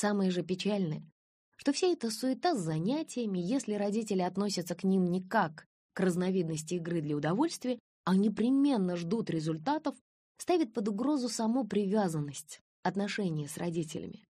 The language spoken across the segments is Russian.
Самое же печальное, что вся эта суета с занятиями, если родители относятся к ним не как к разновидности игры для удовольствия, а непременно ждут результатов, ставит под угрозу саму привязанность, отношения с родителями.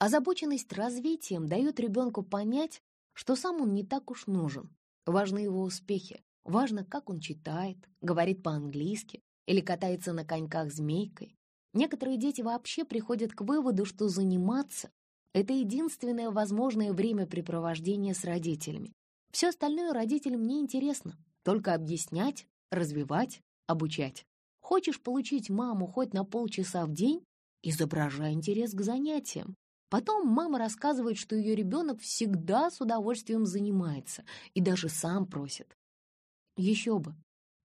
Озабоченность развитием дает ребенку понять, что сам он не так уж нужен. Важны его успехи, важно, как он читает, говорит по-английски или катается на коньках змейкой. Некоторые дети вообще приходят к выводу, что заниматься — это единственное возможное времяпрепровождение с родителями. Все остальное родителям не интересно, только объяснять, развивать, обучать. Хочешь получить маму хоть на полчаса в день? Изображай интерес к занятиям. Потом мама рассказывает, что ее ребенок всегда с удовольствием занимается и даже сам просит. Еще бы,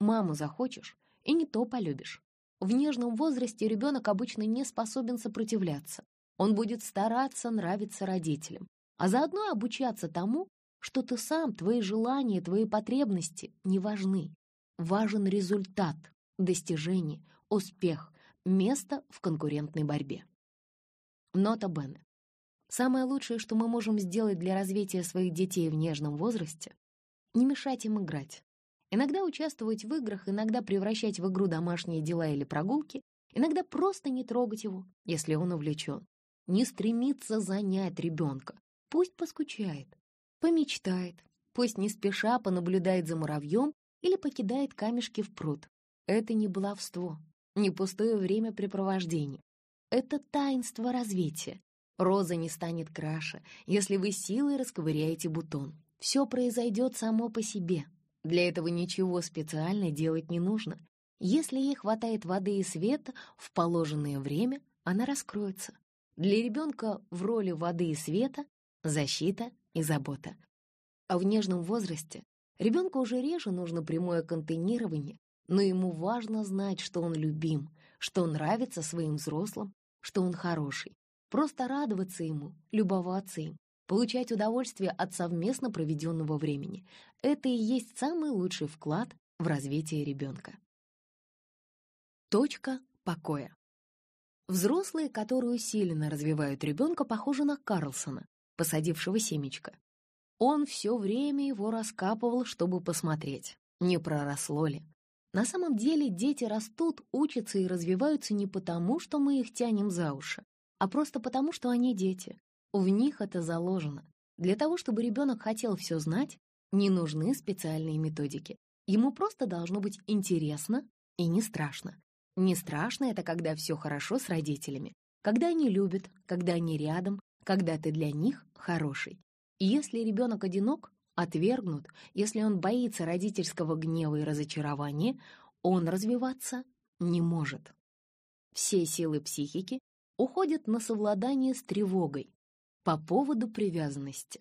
маму захочешь и не то полюбишь. В нежном возрасте ребенок обычно не способен сопротивляться. Он будет стараться нравиться родителям, а заодно обучаться тому, что ты сам, твои желания, твои потребности не важны. Важен результат, достижение, успех, место в конкурентной борьбе. Нота Бене. Самое лучшее, что мы можем сделать для развития своих детей в нежном возрасте — не мешать им играть. Иногда участвовать в играх, иногда превращать в игру домашние дела или прогулки, иногда просто не трогать его, если он увлечен. Не стремиться занять ребенка. Пусть поскучает, помечтает, пусть не спеша понаблюдает за муравьем или покидает камешки в пруд. Это не баловство, не пустое времяпрепровождение. Это таинство развития. Роза не станет краше, если вы силой расковыряете бутон. Все произойдет само по себе. Для этого ничего специально делать не нужно. Если ей хватает воды и света в положенное время, она раскроется. Для ребенка в роли воды и света — защита и забота. А в нежном возрасте ребенку уже реже нужно прямое контейнирование, но ему важно знать, что он любим, что он нравится своим взрослым, что он хороший. Просто радоваться ему, любоваться им, получать удовольствие от совместно проведенного времени. Это и есть самый лучший вклад в развитие ребенка. Точка покоя. Взрослые, которые усиленно развивают ребенка, похожи на Карлсона, посадившего семечко. Он все время его раскапывал, чтобы посмотреть, не проросло ли. На самом деле дети растут, учатся и развиваются не потому, что мы их тянем за уши, а просто потому, что они дети. В них это заложено. Для того, чтобы ребенок хотел все знать, не нужны специальные методики. Ему просто должно быть интересно и не страшно. Не страшно — это когда все хорошо с родителями, когда они любят, когда они рядом, когда ты для них хороший. И если ребенок одинок, отвергнут, если он боится родительского гнева и разочарования, он развиваться не может. Все силы психики уходят на совладание с тревогой по поводу привязанности.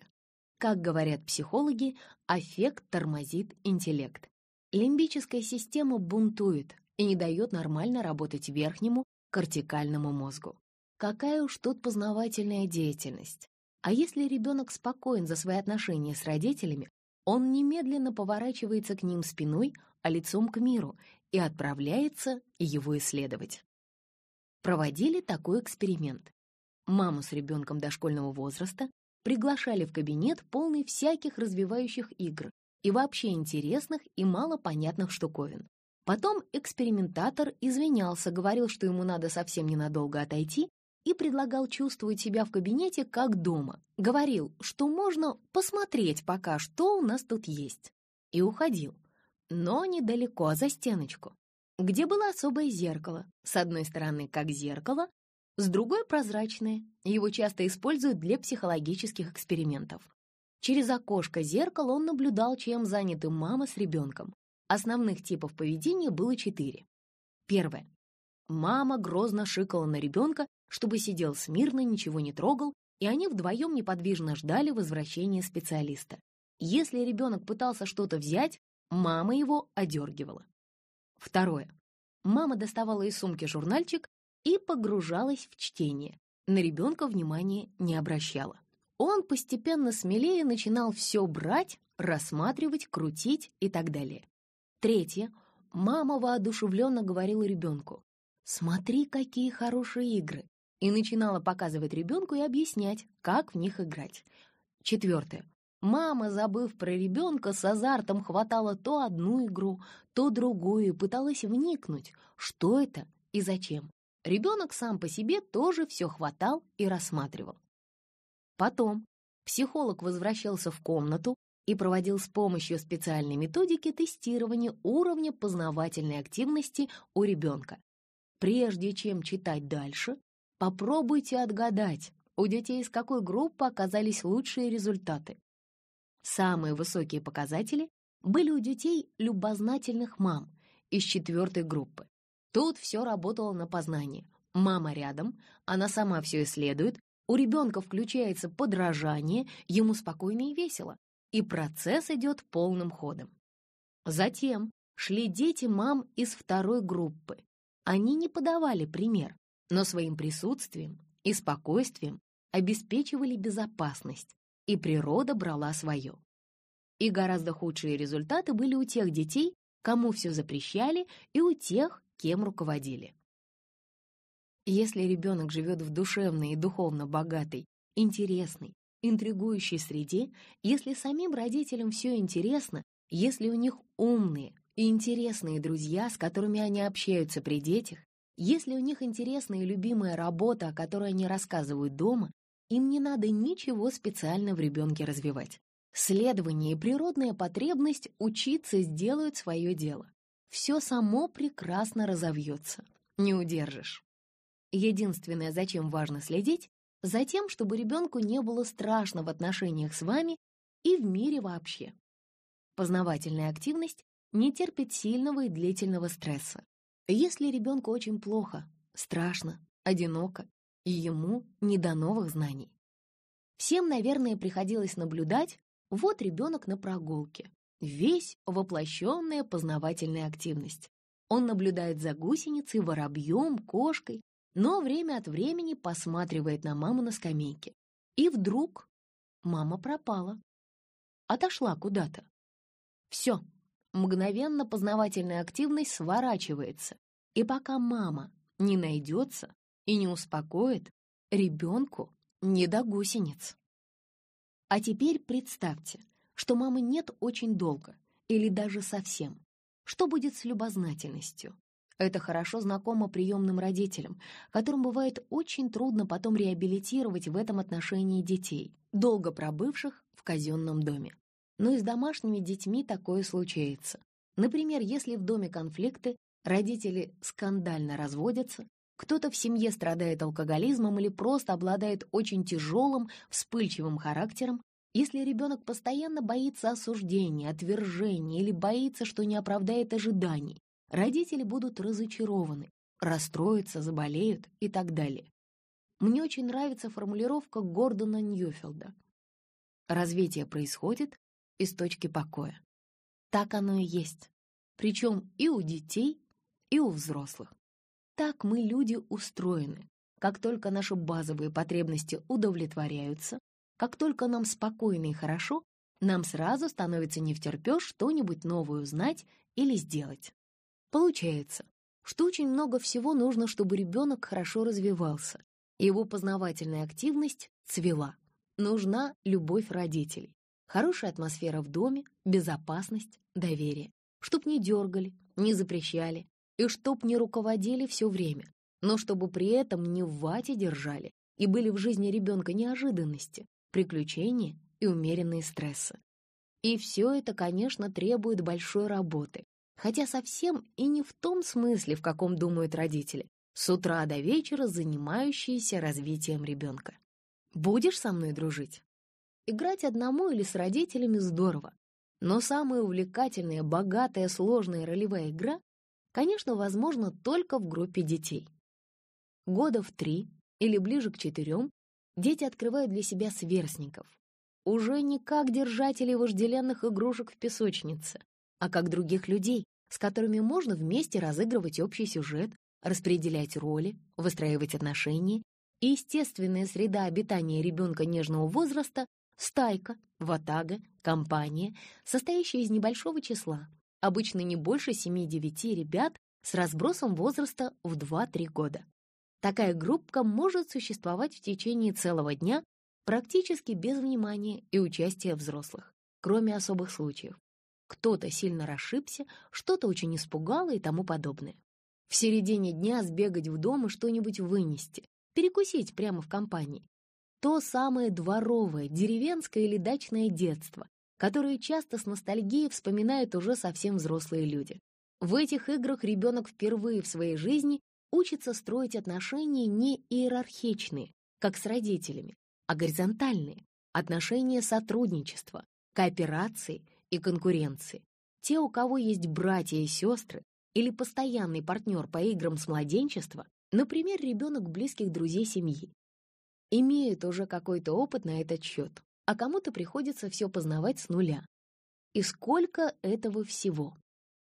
Как говорят психологи, аффект тормозит интеллект. Лимбическая система бунтует и не дает нормально работать верхнему кортикальному мозгу. Какая уж тут познавательная деятельность. А если ребенок спокоен за свои отношения с родителями, он немедленно поворачивается к ним спиной, а лицом к миру, и отправляется его исследовать. Проводили такой эксперимент. Маму с ребенком дошкольного возраста приглашали в кабинет, полный всяких развивающих игр и вообще интересных и малопонятных штуковин. Потом экспериментатор извинялся, говорил, что ему надо совсем ненадолго отойти, и предлагал чувствовать себя в кабинете как дома. Говорил, что можно посмотреть пока, что у нас тут есть. И уходил. Но недалеко, за стеночку, где было особое зеркало. С одной стороны, как зеркало, с другой — прозрачное. Его часто используют для психологических экспериментов. Через окошко зеркала он наблюдал, чем заняты мама с ребенком. Основных типов поведения было четыре. Первое. Мама грозно шикала на ребенка чтобы сидел смирно, ничего не трогал, и они вдвоем неподвижно ждали возвращения специалиста. Если ребенок пытался что-то взять, мама его одергивала. Второе. Мама доставала из сумки журнальчик и погружалась в чтение. На ребенка внимания не обращала. Он постепенно смелее начинал все брать, рассматривать, крутить и так далее. Третье. Мама воодушевленно говорила ребенку. «Смотри, какие хорошие игры! и начинала показывать ребенку и объяснять, как в них играть. Четвертое. Мама, забыв про ребенка, с азартом хватала то одну игру, то другую пыталась вникнуть, что это и зачем. Ребенок сам по себе тоже все хватал и рассматривал. Потом психолог возвращался в комнату и проводил с помощью специальной методики тестирования уровня познавательной активности у ребенка. Прежде чем читать дальше, попробуйте отгадать, у детей из какой группы оказались лучшие результаты. Самые высокие показатели были у детей любознательных мам из четвертой группы. Тут все работало на познание. Мама рядом, она сама все исследует, у ребенка включается подражание, ему спокойно и весело, и процесс идет полным ходом. Затем шли дети мам из второй группы. Они не подавали пример, но своим присутствием и спокойствием обеспечивали безопасность, и природа брала свое. И гораздо худшие результаты были у тех детей, кому все запрещали, и у тех, кем руководили. Если ребенок живет в душевной и духовно богатой, интересной, интригующей среде, если самим родителям все интересно, если у них умные и интересные друзья, с которыми они общаются при детях, если у них интересная и любимая работа, о которой они рассказывают дома, им не надо ничего специально в ребенке развивать. Следование и природная потребность учиться сделают свое дело. Все само прекрасно разовьется. Не удержишь. Единственное, зачем важно следить, за тем, чтобы ребенку не было страшно в отношениях с вами и в мире вообще. Познавательная активность не терпит сильного и длительного стресса. Если ребенку очень плохо, страшно, одиноко, и ему не до новых знаний. Всем, наверное, приходилось наблюдать, вот ребенок на прогулке, весь воплощенная познавательная активность. Он наблюдает за гусеницей, воробьем, кошкой, но время от времени посматривает на маму на скамейке. И вдруг мама пропала. Отошла куда-то. Все, мгновенно познавательная активность сворачивается. И пока мама не найдется и не успокоит, ребенку не до гусениц. А теперь представьте, что мамы нет очень долго или даже совсем. Что будет с любознательностью? Это хорошо знакомо приемным родителям, которым бывает очень трудно потом реабилитировать в этом отношении детей, долго пробывших в казенном доме. Но и с домашними детьми такое случается. Например, если в доме конфликты, родители скандально разводятся, кто-то в семье страдает алкоголизмом или просто обладает очень тяжелым, вспыльчивым характером. Если ребенок постоянно боится осуждения, отвержения или боится, что не оправдает ожиданий, родители будут разочарованы, расстроятся, заболеют и так далее. Мне очень нравится формулировка Гордона Ньюфилда. Развитие происходит из точки покоя. Так оно и есть. Причем и у детей, и у взрослых. Так мы, люди, устроены. Как только наши базовые потребности удовлетворяются, как только нам спокойно и хорошо, нам сразу становится не втерпёшь что-нибудь новое узнать или сделать. Получается, что очень много всего нужно, чтобы ребенок хорошо развивался, его познавательная активность цвела. Нужна любовь родителей, хорошая атмосфера в доме, безопасность, доверие, чтоб не дергали, не запрещали, и чтоб не руководили все время, но чтобы при этом не в вате держали и были в жизни ребенка неожиданности, приключения и умеренные стрессы. И все это, конечно, требует большой работы, хотя совсем и не в том смысле, в каком думают родители, с утра до вечера занимающиеся развитием ребенка. Будешь со мной дружить? Играть одному или с родителями здорово, но самая увлекательная, богатая, сложная ролевая игра конечно, возможно только в группе детей. Года в три или ближе к четырем дети открывают для себя сверстников. Уже не как держателей вожделенных игрушек в песочнице, а как других людей, с которыми можно вместе разыгрывать общий сюжет, распределять роли, выстраивать отношения. И естественная среда обитания ребенка нежного возраста — стайка, ватага, компания, состоящая из небольшого числа, обычно не больше 7-9 ребят с разбросом возраста в 2-3 года. Такая группка может существовать в течение целого дня практически без внимания и участия взрослых, кроме особых случаев. Кто-то сильно расшибся, что-то очень испугало и тому подобное. В середине дня сбегать в дом и что-нибудь вынести, перекусить прямо в компании. То самое дворовое, деревенское или дачное детство, которое часто с ностальгией вспоминают уже совсем взрослые люди. В этих играх ребенок впервые в своей жизни учится строить отношения не иерархичные, как с родителями, а горизонтальные, отношения сотрудничества, кооперации и конкуренции. Те, у кого есть братья и сестры или постоянный партнер по играм с младенчества, например, ребенок близких друзей семьи, имеют уже какой-то опыт на этот счет, а кому-то приходится все познавать с нуля. И сколько этого всего?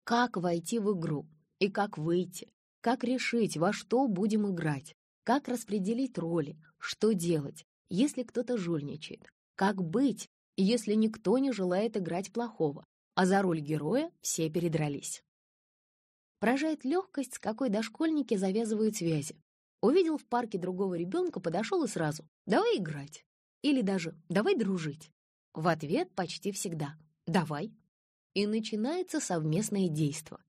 Как войти в игру и как выйти? Как решить, во что будем играть? Как распределить роли? Что делать, если кто-то жульничает? Как быть, если никто не желает играть плохого, а за роль героя все передрались? Поражает легкость, с какой дошкольники завязывают связи. Увидел в парке другого ребенка, подошел и сразу «давай играть» или даже «давай дружить». В ответ почти всегда «давай». И начинается совместное действо.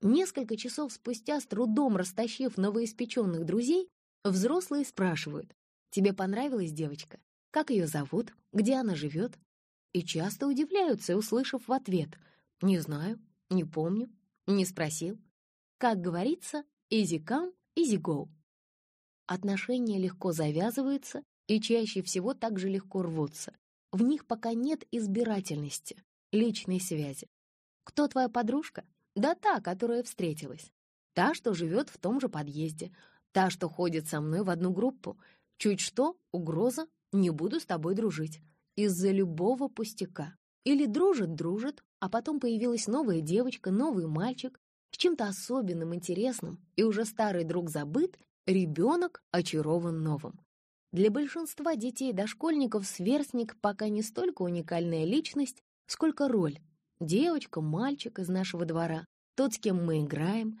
Несколько часов спустя, с трудом растащив новоиспеченных друзей, взрослые спрашивают, «Тебе понравилась девочка? Как ее зовут? Где она живет?» И часто удивляются, услышав в ответ, «Не знаю, не помню, не спросил». Как говорится, easy come, easy go. Отношения легко завязываются и чаще всего также легко рвутся. В них пока нет избирательности, личной связи. Кто твоя подружка? Да та, которая встретилась. Та, что живет в том же подъезде. Та, что ходит со мной в одну группу. Чуть что, угроза, не буду с тобой дружить. Из-за любого пустяка. Или дружит-дружит, а потом появилась новая девочка, новый мальчик, с чем-то особенным, интересным, и уже старый друг забыт, ребенок очарован новым. Для большинства детей дошкольников сверстник пока не столько уникальная личность, сколько роль, Девочка, мальчик из нашего двора, тот, с кем мы играем.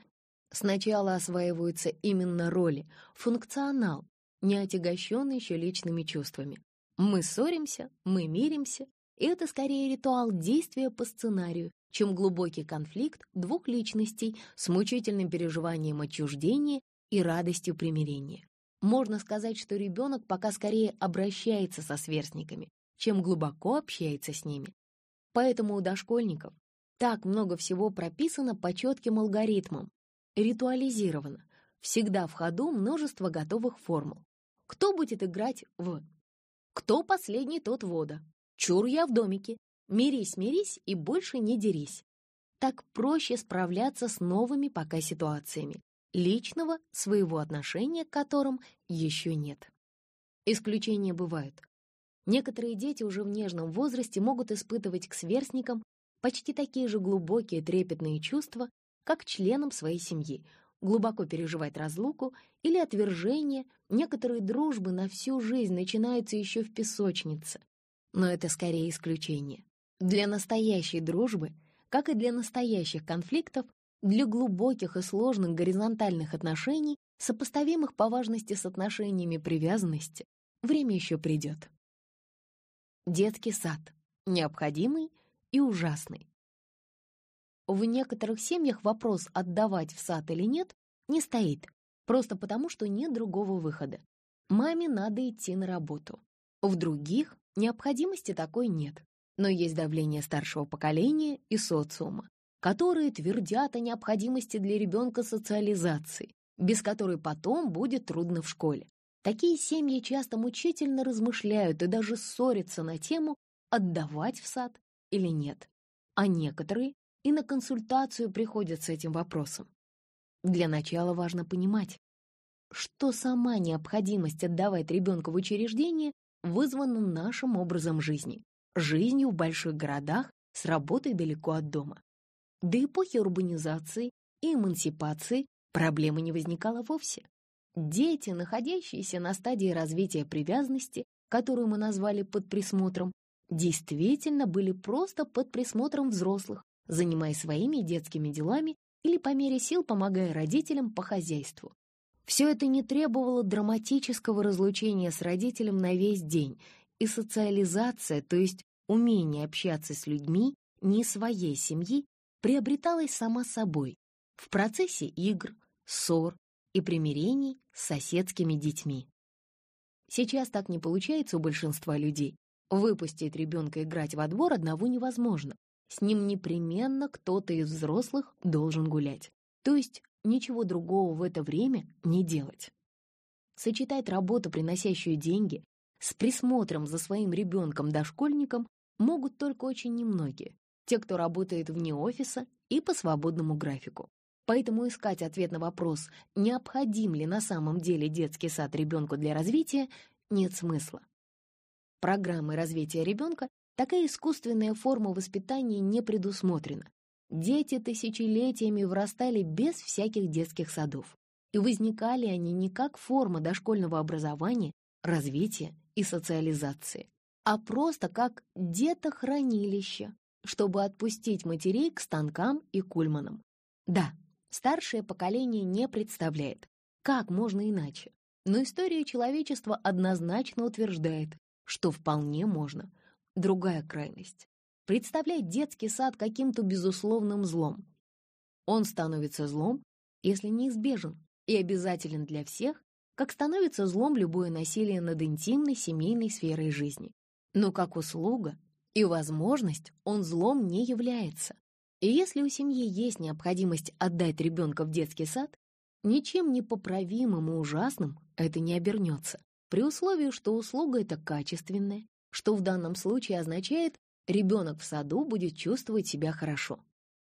Сначала осваиваются именно роли, функционал, не отягощенный еще личными чувствами. Мы ссоримся, мы миримся, и это скорее ритуал действия по сценарию, чем глубокий конфликт двух личностей с мучительным переживанием отчуждения и радостью примирения. Можно сказать, что ребенок пока скорее обращается со сверстниками, чем глубоко общается с ними. Поэтому у дошкольников так много всего прописано по четким алгоритмам, ритуализировано. Всегда в ходу множество готовых формул. Кто будет играть в? Кто последний, тот вода. Чур я в домике. Мирись, мирись и больше не дерись. Так проще справляться с новыми пока ситуациями. Личного, своего отношения к которым еще нет. Исключения бывают. Некоторые дети уже в нежном возрасте могут испытывать к сверстникам почти такие же глубокие трепетные чувства, как к членам своей семьи, глубоко переживать разлуку или отвержение, некоторые дружбы на всю жизнь начинаются еще в песочнице. Но это скорее исключение. Для настоящей дружбы, как и для настоящих конфликтов, для глубоких и сложных горизонтальных отношений, сопоставимых по важности с отношениями привязанности, время еще придет. Детский сад. Необходимый и ужасный. В некоторых семьях вопрос, отдавать в сад или нет, не стоит, просто потому, что нет другого выхода. Маме надо идти на работу. В других необходимости такой нет, но есть давление старшего поколения и социума, которые твердят о необходимости для ребенка социализации, без которой потом будет трудно в школе. Такие семьи часто мучительно размышляют и даже ссорятся на тему, отдавать в сад или нет. А некоторые и на консультацию приходят с этим вопросом. Для начала важно понимать, что сама необходимость отдавать ребенка в учреждение вызвана нашим образом жизни, жизнью в больших городах с работой далеко от дома. До эпохи урбанизации и эмансипации проблемы не возникало вовсе. Дети, находящиеся на стадии развития привязанности, которую мы назвали под присмотром, действительно были просто под присмотром взрослых, занимаясь своими детскими делами или по мере сил помогая родителям по хозяйству. Все это не требовало драматического разлучения с родителем на весь день, и социализация, то есть умение общаться с людьми не своей семьи, приобреталась сама собой в процессе игр, ссор и примирений с соседскими детьми. Сейчас так не получается у большинства людей. Выпустить ребенка играть во двор одного невозможно. С ним непременно кто-то из взрослых должен гулять. То есть ничего другого в это время не делать. Сочетать работу, приносящую деньги, с присмотром за своим ребенком-дошкольником могут только очень немногие, те, кто работает вне офиса и по свободному графику. Поэтому искать ответ на вопрос, необходим ли на самом деле детский сад ребенку для развития, нет смысла. Программой развития ребенка такая искусственная форма воспитания не предусмотрена. Дети тысячелетиями вырастали без всяких детских садов. И возникали они не как форма дошкольного образования, развития и социализации, а просто как детохранилище, чтобы отпустить матерей к станкам и кульманам. Да, старшее поколение не представляет, как можно иначе, но история человечества однозначно утверждает, что вполне можно. Другая крайность — представлять детский сад каким-то безусловным злом. Он становится злом, если неизбежен и обязателен для всех, как становится злом любое насилие над интимной семейной сферой жизни. Но как услуга и возможность он злом не является. И если у семьи есть необходимость отдать ребенка в детский сад, ничем непоправимым и ужасным это не обернется, при условии, что услуга эта качественная, что в данном случае означает, ребенок в саду будет чувствовать себя хорошо.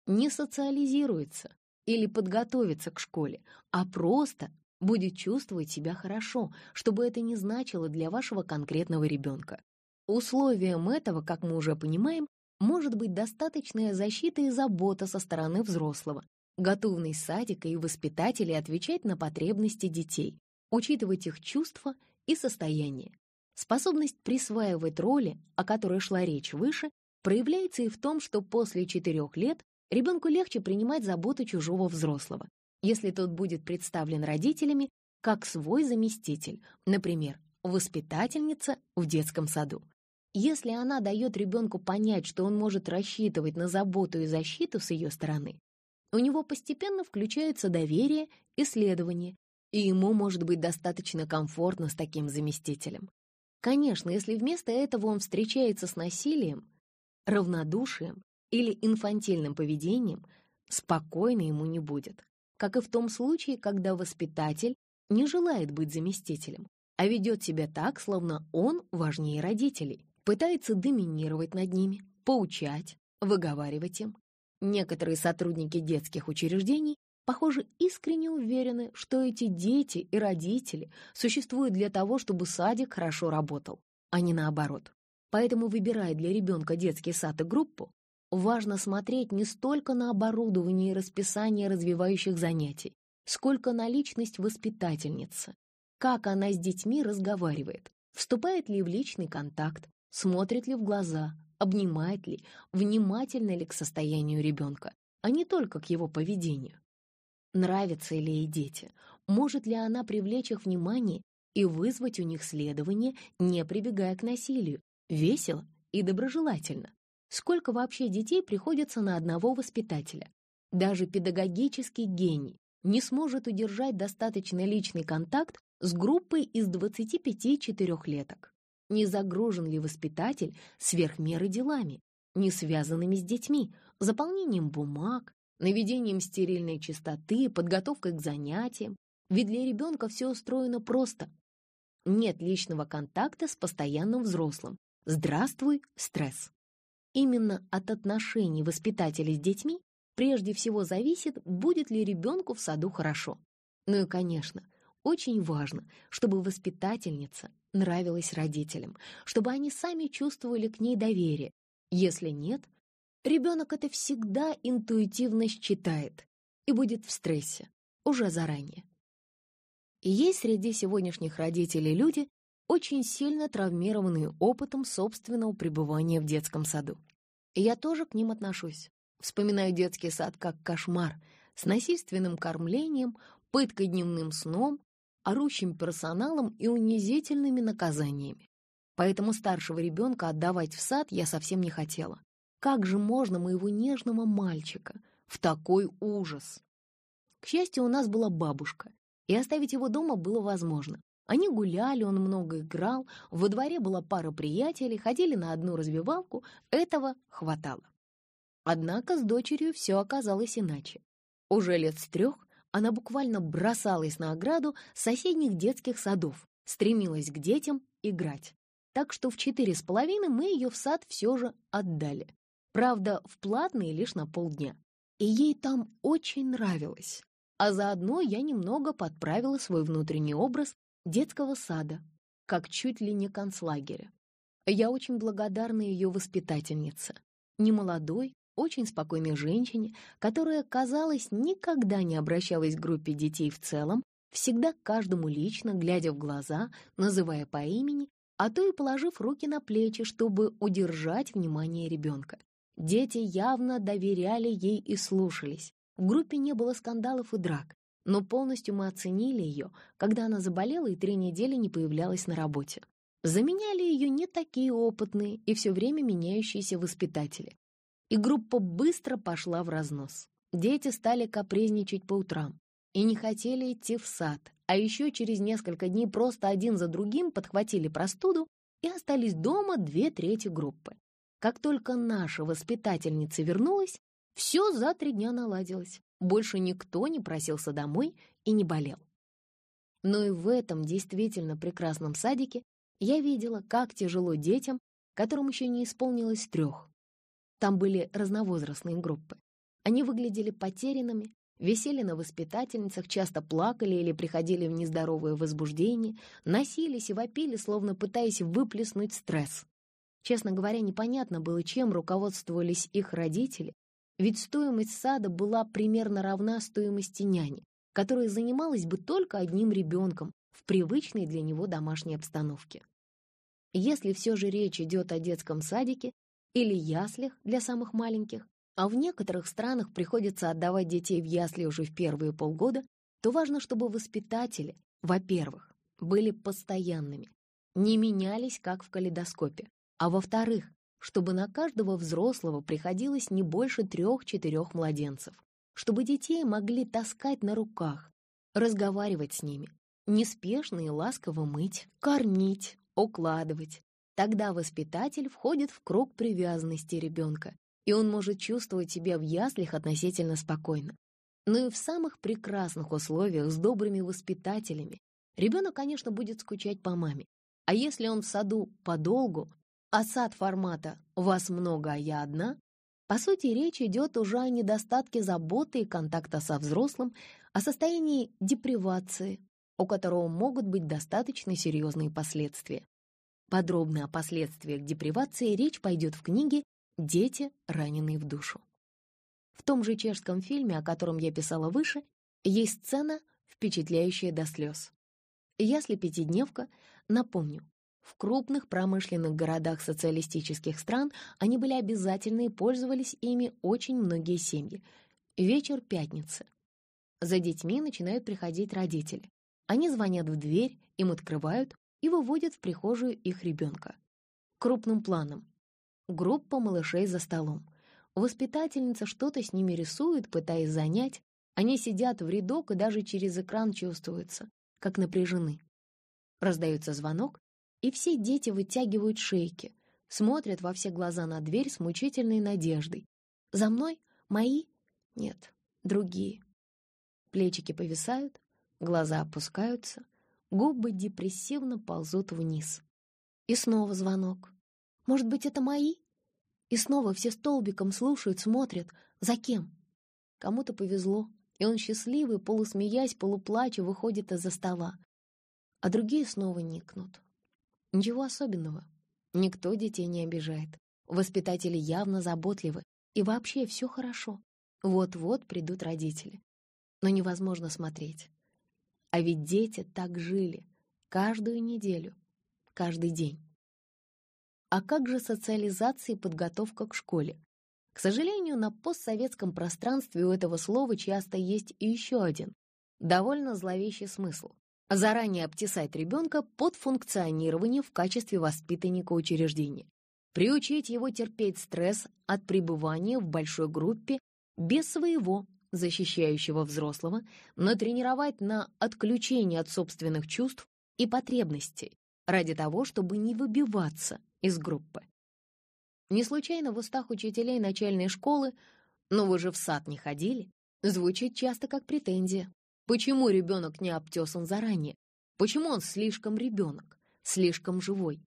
Не социализируется или подготовится к школе, а просто будет чувствовать себя хорошо, чтобы это не значило для вашего конкретного ребенка. Условием этого, как мы уже понимаем, может быть достаточная защита и забота со стороны взрослого, готовность садика и воспитателей отвечать на потребности детей, учитывать их чувства и состояние. Способность присваивать роли, о которой шла речь выше, проявляется и в том, что после четырех лет ребенку легче принимать заботу чужого взрослого, если тот будет представлен родителями как свой заместитель, например, воспитательница в детском саду. Если она дает ребенку понять, что он может рассчитывать на заботу и защиту с ее стороны, у него постепенно включается доверие, исследование, и ему может быть достаточно комфортно с таким заместителем. Конечно, если вместо этого он встречается с насилием, равнодушием или инфантильным поведением, спокойно ему не будет как и в том случае, когда воспитатель не желает быть заместителем, а ведет себя так, словно он важнее родителей, пытается доминировать над ними, поучать, выговаривать им. Некоторые сотрудники детских учреждений, похоже, искренне уверены, что эти дети и родители существуют для того, чтобы садик хорошо работал, а не наоборот. Поэтому, выбирая для ребенка детский сад и группу, важно смотреть не столько на оборудование и расписание развивающих занятий, сколько на личность воспитательницы, как она с детьми разговаривает, вступает ли в личный контакт, смотрит ли в глаза, обнимает ли, внимательно ли к состоянию ребенка, а не только к его поведению. Нравятся ли ей дети, может ли она привлечь их внимание и вызвать у них следование, не прибегая к насилию, весело и доброжелательно. Сколько вообще детей приходится на одного воспитателя? Даже педагогический гений не сможет удержать достаточно личный контакт с группой из 25 четырехлеток. Не загружен ли воспитатель сверх меры делами, не связанными с детьми, заполнением бумаг, наведением стерильной чистоты, подготовкой к занятиям? Ведь для ребенка все устроено просто. Нет личного контакта с постоянным взрослым. Здравствуй, стресс. Именно от отношений воспитателей с детьми прежде всего зависит, будет ли ребенку в саду хорошо. Ну и, конечно, очень важно, чтобы воспитательница нравилась родителям, чтобы они сами чувствовали к ней доверие. Если нет, ребенок это всегда интуитивно считает и будет в стрессе уже заранее. И есть среди сегодняшних родителей люди, очень сильно травмированные опытом собственного пребывания в детском саду. И я тоже к ним отношусь. Вспоминаю детский сад как кошмар, с насильственным кормлением, пыткой дневным сном, орущим персоналом и унизительными наказаниями. Поэтому старшего ребенка отдавать в сад я совсем не хотела. Как же можно моего нежного мальчика в такой ужас? К счастью, у нас была бабушка, и оставить его дома было возможно. Они гуляли, он много играл, во дворе была пара приятелей, ходили на одну развивалку, этого хватало. Однако с дочерью все оказалось иначе. Уже лет с трех она буквально бросалась на ограду соседних детских садов, стремилась к детям играть. Так что в четыре с половиной мы ее в сад все же отдали. Правда, в платный лишь на полдня. И ей там очень нравилось. А заодно я немного подправила свой внутренний образ детского сада, как чуть ли не концлагеря. Я очень благодарна ее воспитательнице. Немолодой, очень спокойной женщине, которая, казалось, никогда не обращалась к группе детей в целом, всегда каждому лично, глядя в глаза, называя по имени, а то и положив руки на плечи, чтобы удержать внимание ребенка. Дети явно доверяли ей и слушались. В группе не было скандалов и драк, но полностью мы оценили ее, когда она заболела и три недели не появлялась на работе. Заменяли ее не такие опытные и все время меняющиеся воспитатели, и группа быстро пошла в разнос. Дети стали капризничать по утрам и не хотели идти в сад, а еще через несколько дней просто один за другим подхватили простуду и остались дома две трети группы. Как только наша воспитательница вернулась, все за три дня наладилось. Больше никто не просился домой и не болел. Но и в этом действительно прекрасном садике я видела, как тяжело детям, которым еще не исполнилось трех. Там были разновозрастные группы. Они выглядели потерянными, висели на воспитательницах, часто плакали или приходили в нездоровое возбуждение, носились и вопили, словно пытаясь выплеснуть стресс. Честно говоря, непонятно было, чем руководствовались их родители, ведь стоимость сада была примерно равна стоимости няни, которая занималась бы только одним ребенком в привычной для него домашней обстановке. Если все же речь идет о детском садике, или яслях для самых маленьких, а в некоторых странах приходится отдавать детей в ясли уже в первые полгода, то важно, чтобы воспитатели, во-первых, были постоянными, не менялись, как в калейдоскопе, а во-вторых, чтобы на каждого взрослого приходилось не больше трех-четырех младенцев, чтобы детей могли таскать на руках, разговаривать с ними, неспешно и ласково мыть, кормить, укладывать, Тогда воспитатель входит в круг привязанности ребенка, и он может чувствовать себя в яслях относительно спокойно. Но и в самых прекрасных условиях с добрыми воспитателями ребенок, конечно, будет скучать по маме. А если он в саду подолгу, а сад формата «вас много, а я одна», по сути, речь идет уже о недостатке заботы и контакта со взрослым, о состоянии депривации, у которого могут быть достаточно серьезные последствия. Подробно о последствиях депривации речь пойдет в книге «Дети, раненые в душу». В том же чешском фильме, о котором я писала выше, есть сцена, впечатляющая до слез. Если пятидневка, напомню, в крупных промышленных городах социалистических стран они были обязательны и пользовались ими очень многие семьи. Вечер пятницы. За детьми начинают приходить родители. Они звонят в дверь, им открывают, и выводят в прихожую их ребенка. Крупным планом. Группа малышей за столом. Воспитательница что-то с ними рисует, пытаясь занять. Они сидят в рядок и даже через экран чувствуются, как напряжены. Раздается звонок, и все дети вытягивают шейки, смотрят во все глаза на дверь с мучительной надеждой. «За мной? Мои?» «Нет, другие». Плечики повисают, глаза опускаются — Губы депрессивно ползут вниз. И снова звонок. Может быть, это мои? И снова все столбиком слушают, смотрят. За кем? Кому-то повезло, и он счастливый, полусмеясь, полуплача, выходит из-за стола. А другие снова никнут. Ничего особенного. Никто детей не обижает. Воспитатели явно заботливы. И вообще все хорошо. Вот-вот придут родители. Но невозможно смотреть. А ведь дети так жили. Каждую неделю. Каждый день. А как же социализация и подготовка к школе? К сожалению, на постсоветском пространстве у этого слова часто есть и еще один довольно зловещий смысл. Заранее обтесать ребенка под функционирование в качестве воспитанника учреждения. Приучить его терпеть стресс от пребывания в большой группе без своего защищающего взрослого, но тренировать на отключение от собственных чувств и потребностей ради того, чтобы не выбиваться из группы. Не случайно в устах учителей начальной школы «но вы же в сад не ходили» звучит часто как претензия. Почему ребенок не обтесан заранее? Почему он слишком ребенок, слишком живой?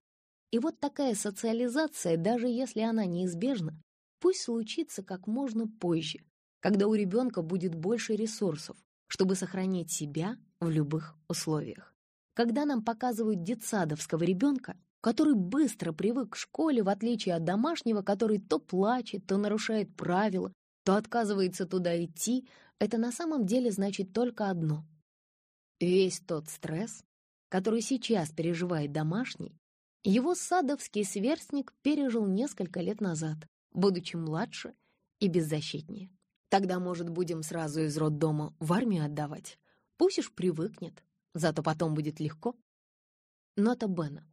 И вот такая социализация, даже если она неизбежна, пусть случится как можно позже, когда у ребенка будет больше ресурсов, чтобы сохранить себя в любых условиях. Когда нам показывают детсадовского ребенка, который быстро привык к школе, в отличие от домашнего, который то плачет, то нарушает правила, то отказывается туда идти, это на самом деле значит только одно. Весь тот стресс, который сейчас переживает домашний, его садовский сверстник пережил несколько лет назад, будучи младше и беззащитнее. Тогда, может, будем сразу из роддома в армию отдавать. Пусть уж привыкнет, зато потом будет легко. Нота Бена.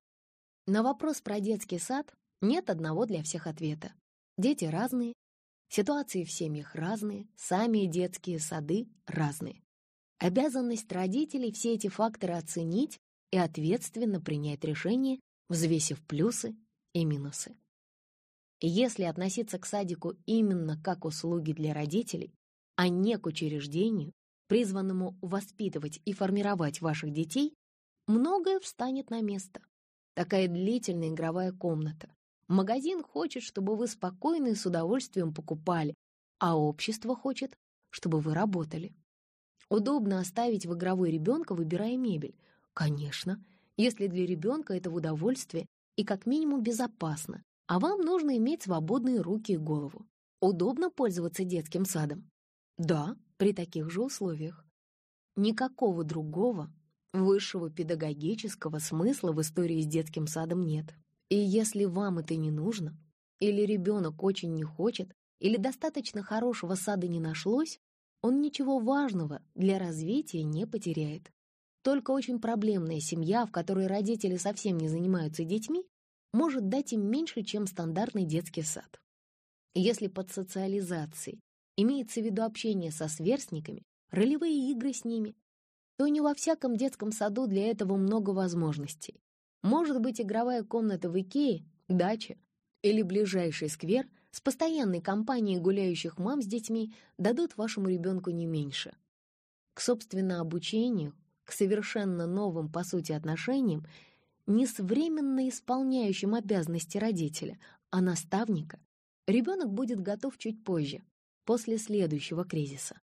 На вопрос про детский сад нет одного для всех ответа. Дети разные, ситуации в семьях разные, сами детские сады разные. Обязанность родителей все эти факторы оценить и ответственно принять решение, взвесив плюсы и минусы. Если относиться к садику именно как услуги для родителей, а не к учреждению, призванному воспитывать и формировать ваших детей, многое встанет на место. Такая длительная игровая комната. Магазин хочет, чтобы вы спокойно и с удовольствием покупали, а общество хочет, чтобы вы работали. Удобно оставить в игровой ребенка, выбирая мебель. Конечно, если для ребенка это в удовольствие и как минимум безопасно, а вам нужно иметь свободные руки и голову. Удобно пользоваться детским садом? Да, при таких же условиях. Никакого другого, высшего педагогического смысла в истории с детским садом нет. И если вам это не нужно, или ребенок очень не хочет, или достаточно хорошего сада не нашлось, он ничего важного для развития не потеряет. Только очень проблемная семья, в которой родители совсем не занимаются детьми, может дать им меньше, чем стандартный детский сад. Если под социализацией имеется в виду общение со сверстниками, ролевые игры с ними, то не во всяком детском саду для этого много возможностей. Может быть, игровая комната в Икее, дача или ближайший сквер с постоянной компанией гуляющих мам с детьми дадут вашему ребенку не меньше. К собственно обучению, к совершенно новым по сути отношениям не с временно исполняющим обязанности родителя, а наставника, ребенок будет готов чуть позже, после следующего кризиса.